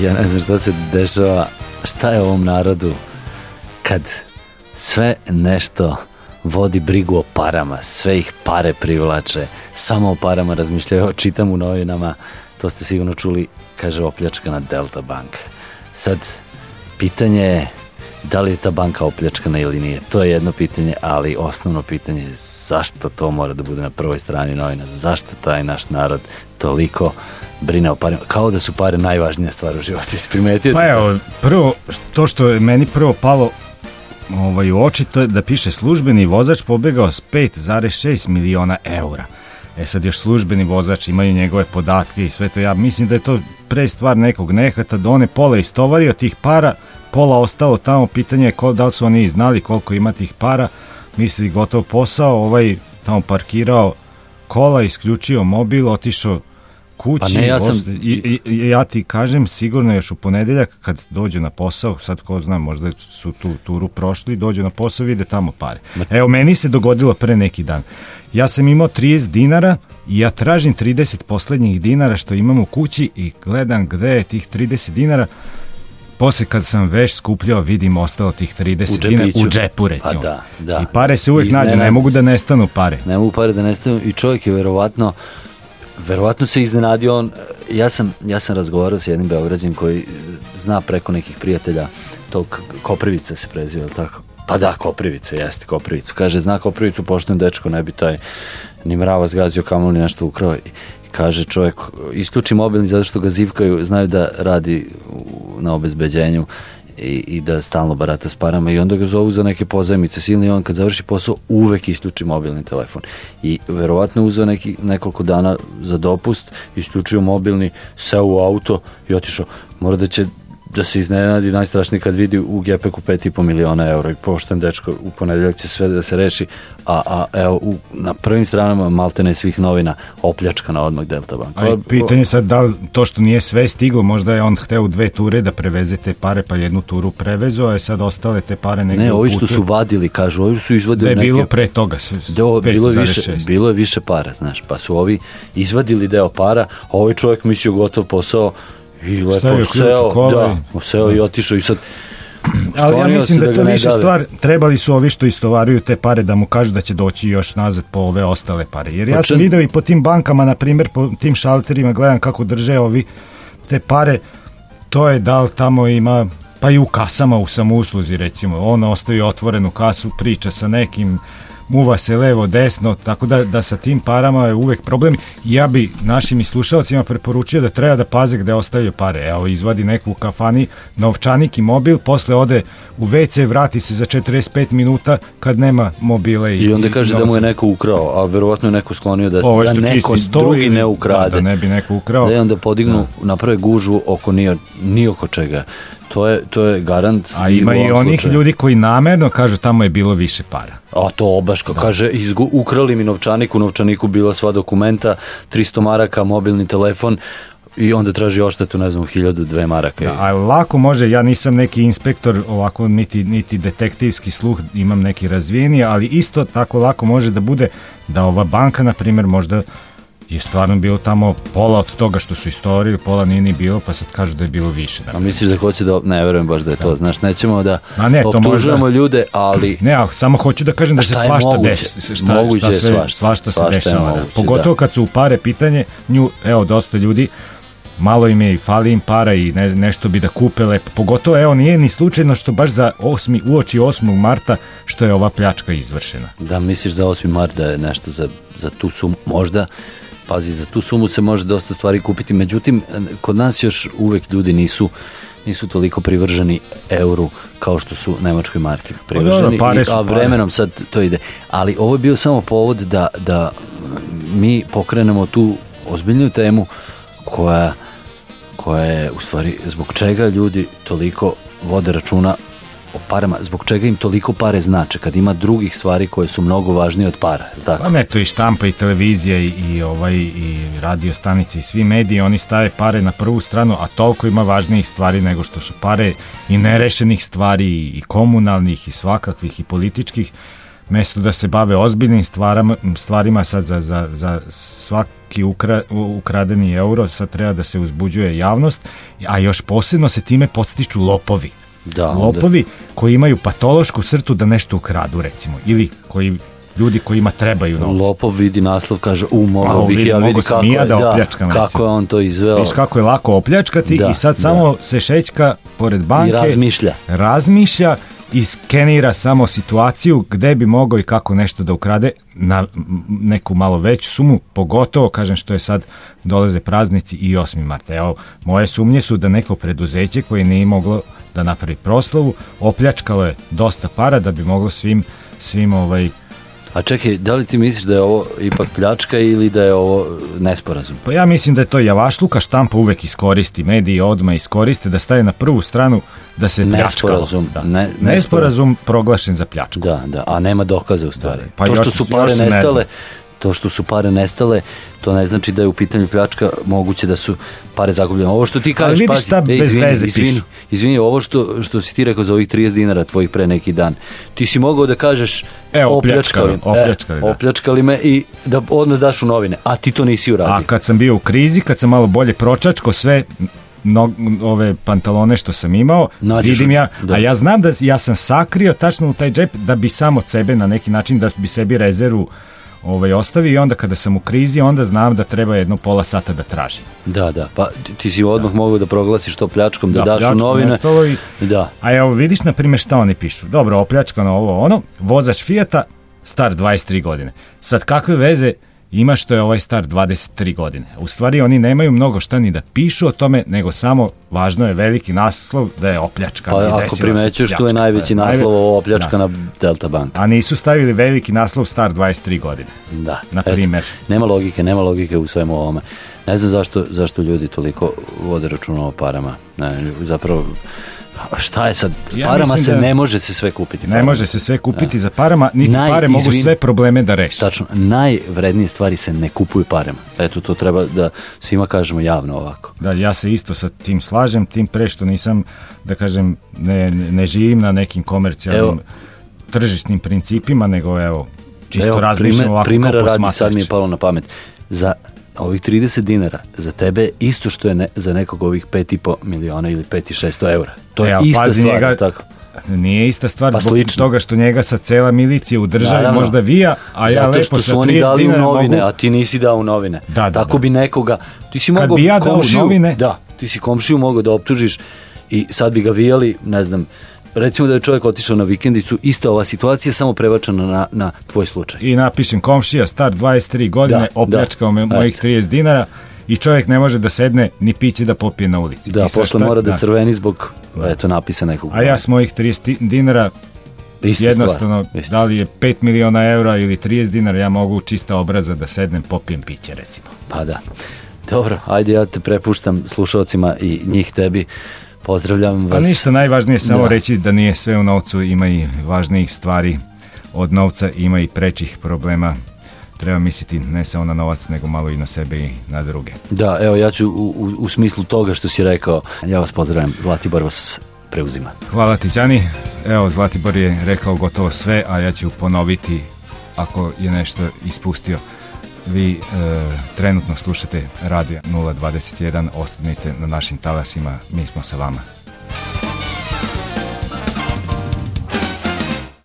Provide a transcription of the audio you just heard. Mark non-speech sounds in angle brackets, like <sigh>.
<laughs> Ja ne znam šta se dešava, šta je ovom narodu kad sve nešto vodi brigu o parama, sve ih pare privlače, samo o parama razmišljaju, čitam u novinama, to ste sigurno čuli, kaže opljačkana Delta Bank. Sad, pitanje je da li je ta banka opljačkana ili nije. To je jedno pitanje, ali osnovno pitanje je zašto to mora da bude na prvoj strani novina, zašto taj naš narod toliko brine o parima, kao da su pare najvažnija stvar u životu, si primetio? Pa evo, prvo, to što je meni prvo palo ovaj, u oči, to je da piše službeni vozač pobegao s 5,6 miliona eura. E sad još službeni vozač imaju njegove podatke i sve to. Ja mislim da je to pre stvar nekog nehata, da on je pola istovario tih para, pola ostalo tamo, pitanje je ko, da li su oni znali koliko ima tih para, misli gotov posao, ovaj tamo parkirao kola, isključio mobil, otišao kući. Pa ne, ja sam- osta- i, i, ja ti kažem, sigurno još u ponedeljak kad dođu na posao, sad ko zna, možda su tu turu prošli, dođu na posao, vide tamo pare. Evo, meni se dogodilo pre neki dan. Ja sam imao 30 dinara i ja tražim 30 poslednjih dinara što imam u kući i gledam gde je tih 30 dinara. Posle kad sam već skupljao, vidim ostalo tih 30 U dinara u džepu recimo. Pa da, da. I pare se uvek nađu, ne mogu da nestanu pare. ne mogu pare da nestanu i čovjek je verovatno verovatno se iznenadio on ja sam, ja sam razgovarao s jednim beograđanim koji zna preko nekih prijatelja tog Koprivica se preziva, jel tako? Pa da, Koprivica, jeste Koprivicu. Kaže, zna Koprivicu, pošten dečko, ne bi taj ni mrava zgazio, kamoli nešto ukrao. Kaže čovjek, isključi mobilni zato što ga zivkaju, znaju da radi na obezbeđenju i, i da stalno barata s parama i onda ga zovu za neke pozajmice silni i on kad završi posao uvek isključi mobilni telefon. I verovatno uzeo neki, nekoliko dana za dopust isključio mobilni, seo u auto i otišao, mora da će da se iznenadi najstrašnije kad vidi u Gepeku 5,5 miliona eura i pošten dečko u ponedeljak će sve da se reši a, a evo u, na prvim stranama maltene svih novina opljačkana odmah Delta Bank A i pitanje sad da li to što nije sve stiglo, možda je on hteo dve ture da preveze te pare, pa jednu turu prevezo, a je sad ostale te pare negde ne, ovi što su vadili, kažu, ovi su Da izvadili je neke... bilo pre toga. s- s- Da, ovo, bilo, je više, 5,6. bilo je više para, znaš, pa su ovi izvadili deo para, a ovaj čovjek mislio gotov posao i lepo seo, da, seo i otišao i sad Ali ja mislim da je to više stvar, trebali su ovi što istovaruju te pare da mu kažu da će doći još nazad po ove ostale pare. Jer ja Pa sam video i po tim bankama, na primjer, po tim šalterima, gledam kako drže ovi te pare, to je da li tamo ima, pa i u kasama u samousluzi recimo, on ostavi otvorenu kasu, priča sa nekim, muva se levo, desno, tako da, da sa tim parama je uvek problem. I Ja bi našim i slušalcima preporučio da treba da paze gde ostavljaju pare. Evo, izvadi neku u kafani novčanik i mobil, posle ode u WC, vrati se za 45 minuta kad nema mobile. I, I onda kaže da mu je neko ukrao, a verovatno je neko sklonio da, Ovo da neko drugi ili- ne ukrade. Da, da ne bi neko ukrao. Da i onda podignu, naprave gužvu oko nije, ni oko čega. To je, to je garant. A ima i onih slučaju. ljudi koji namerno kažu tamo je bilo više para. A to obaško, kaže, izgu, ukrali mi novčanik, u novčaniku bila sva dokumenta, 300 maraka, mobilni telefon i onda traži oštetu, ne znam, 1000, dve maraka. Da, a lako može, ja nisam neki inspektor, ovako niti, niti detektivski sluh, imam neki razvijeni, ali isto tako lako može da bude da ova banka, na primjer, možda je stvarno bilo tamo pola od toga što su istorili, pola nije ni bilo, pa sad kažu da je bilo više. A misliš da hoće da... Ne, verujem baš da je to. Znaš, nećemo da Ma ne, optužujemo možda- ljude, ali... <clears throat> Ne, ali samo hoću da kažem da se svašta desi. Šta, Moguće šta je sve, svašta. svašta se Svašta dešava. Da. moguće, Pogotovo da. kad su u pare pitanje, nju, evo, dosta ljudi, malo im je i fali im para i ne, nešto bi da kupe lepo. Pogotovo, evo, nije ni slučajno što baš za 8, uoči 8. marta što je ova pljačka izvršena. Da misliš za 8. mart da je nešto za, za tu sumu, možda, pazi, za tu sumu se može dosta stvari kupiti, međutim, kod nas još uvek ljudi nisu nisu toliko privrženi euru kao što su nemačkoj marki privrženi, dobro, pare i- su a vremenom sad to ide. Ali ovo je bio samo povod da, da mi pokrenemo tu ozbiljnu temu koja, koja je u stvari zbog čega ljudi toliko vode računa o parama, zbog čega im toliko pare znače kad ima drugih stvari koje su mnogo važnije od para, je tako? Pa ne, to i štampa i televizija i, i, ovaj, i radio stanice i svi mediji, oni stave pare na prvu stranu, a toliko ima važnijih stvari nego što su pare i nerešenih stvari i komunalnih i svakakvih i političkih. mesto da se bave ozbiljnim stvarama, stvarima sad za, za, za svaki ukra, ukradeni euro sad treba da se uzbuđuje javnost, a još posebno se time podstiču lopovi. Da, onda- Lopovi koji imaju patološku crtu da nešto ukradu recimo ili koji ljudi kojima trebaju novci. Lopov vidi naslov, kaže, u, A, mogao bih vidi, ja vidi kako, ja je, da da, opljačkam, kako recimo. je on to izveo Viš kako je lako opljačkati Da, i sad da. samo se šećka pored banke i razmišlja. razmišlja i skenira samo situaciju gde bi mogao i kako nešto da ukrade na neku malo veću sumu, pogotovo, kažem što je sad, dolaze praznici i 8. marta. Evo, moje sumnje su da neko preduzeće koje nije moglo da napravi proslavu, opljačkalo je dosta para da bi moglo svim, svim ovaj, A čekaj, da li ti misliš da je ovo ipak pljačka ili da je ovo nesporazum? Pa ja mislim da je to javašluka štampa uvek iskoristi, mediji odmah iskoriste da staje na prvu stranu da se pljačkalo. Nesporazum, Da. ne- Nesporazum proglašen za pljačku. Da, da, a nema dokaza u stvari. Pa to još što se- su još pare nestale. To što su pare nestale, to ne znači da je u pitanju pljačka moguće da su pare zagubljene. Ovo što ti kažeš, vidiš pazi, šta ej, bez izvini, veze izvini, pišu. izvini, ovo što, što si ti rekao za ovih 30 dinara tvojih pre neki dan, ti si mogao da kažeš E, opljačkali, opljačkali, opljačkali, da. opljačkali me i da odmah daš u novine, a ti to nisi uradio. A kad sam bio u krizi, kad sam malo bolje pročačko sve no, ove pantalone što sam imao, Nađeš vidim ja, da. a ja znam da ja sam sakrio tačno u taj džep da bi sam od sebe na neki način, da bi sebi rezervu ovaj, ostavio i onda kada sam u krizi, onda znam da treba jedno pola sata da tražim. Da, da, pa ti, si odmah mogao da proglasiš to pljačkom, da, Da, daš u novine. i- Da, A evo vidiš na primjer šta oni pišu. Dobro, opljačkano ovo ono, vozač Fijata, star 23 godine. Sad kakve veze ima što je ovaj star 23 godine? U stvari oni nemaju mnogo šta ni da pišu o tome, nego samo važno je veliki naslov da je opljačkan. pa ako primećuješ, tu je najveći Pa je naslov ovo opljačkana Delta Bank. Da. A nisu stavili veliki naslov star 23 godine. Da. Na eto, primer. nema logike, nema logike u svemu ovome. Ne znam zašto, zašto ljudi toliko vode računa o parama. Ne, zapravo, šta je sad? Ja parama se da- ne može se sve kupiti. Ne parama. može se sve kupiti za parama, niti Naj- pare mogu izvini. sve probleme da reše. Tačno, najvrednije stvari se ne kupuju parama. Eto, to treba da svima kažemo javno ovako. Da, ja se isto sa tim slažem, tim pre što nisam, da kažem, ne, ne živim na nekim komercijalnim Evo. tržišnim principima, nego evo, čisto Evo, razmišljam ovako primera kao radi, sad mi je palo na pamet. Za ovih 30 dinara, za tebe isto što je ne, za nekog ovih 5,5 miliona ili 5,600 eura. To je E, ista stvar, njega- tako? Nije ista stvar Pa zbog slično. toga što njega sa cela milicija u državi Naravno. možda vija, a ja Zato lepo što sa su oni 30 dali u dinara novine, mogu... a ti nisi dao u novine. Da, da, Tako da. bi nekoga, ti si Kad mogao bi ja dao u komšiju, novine- da, ti si komšiju mogao da optužiš i sad bi ga vijali, ne znam, recimo da je čovjek otišao na vikendicu, ista ova situacija, samo prebačena na, na tvoj slučaj. I napišem komšija, star 23 godine, Da, opljačkao me da. mojih Eto. 30 dinara i čovjek ne može da sedne ni piće da popije na ulici. Da, I posle šta- mora da crveni zbog, eto, napisa nekog. A ja s mojih 30 dinara Ista jednostavno, stvar. Ista da li je 5 miliona eura ili 30 dinara, ja mogu čista obraza da sednem, popijem piće, recimo. Pa da. Dobro, ajde ja te prepuštam slušalcima i njih tebi. Pozdravljam vas. Pa ništa, najvažnije je samo Da. reći da nije sve u novcu, ima i važnijih stvari od novca, ima i prečih problema. Treba misliti ne samo na novac, nego malo i na sebe i na druge. Da, evo ja ću u, u, u smislu toga što si rekao, ja vas pozdravljam, Zlatibor vas preuzima. Hvala ti, Đani. Evo, Zlatibor je rekao gotovo sve, a ja ću ponoviti ako je nešto ispustio. Vi e, trenutno slušate Radio 021, ostanite na našim talasima, mi smo sa vama.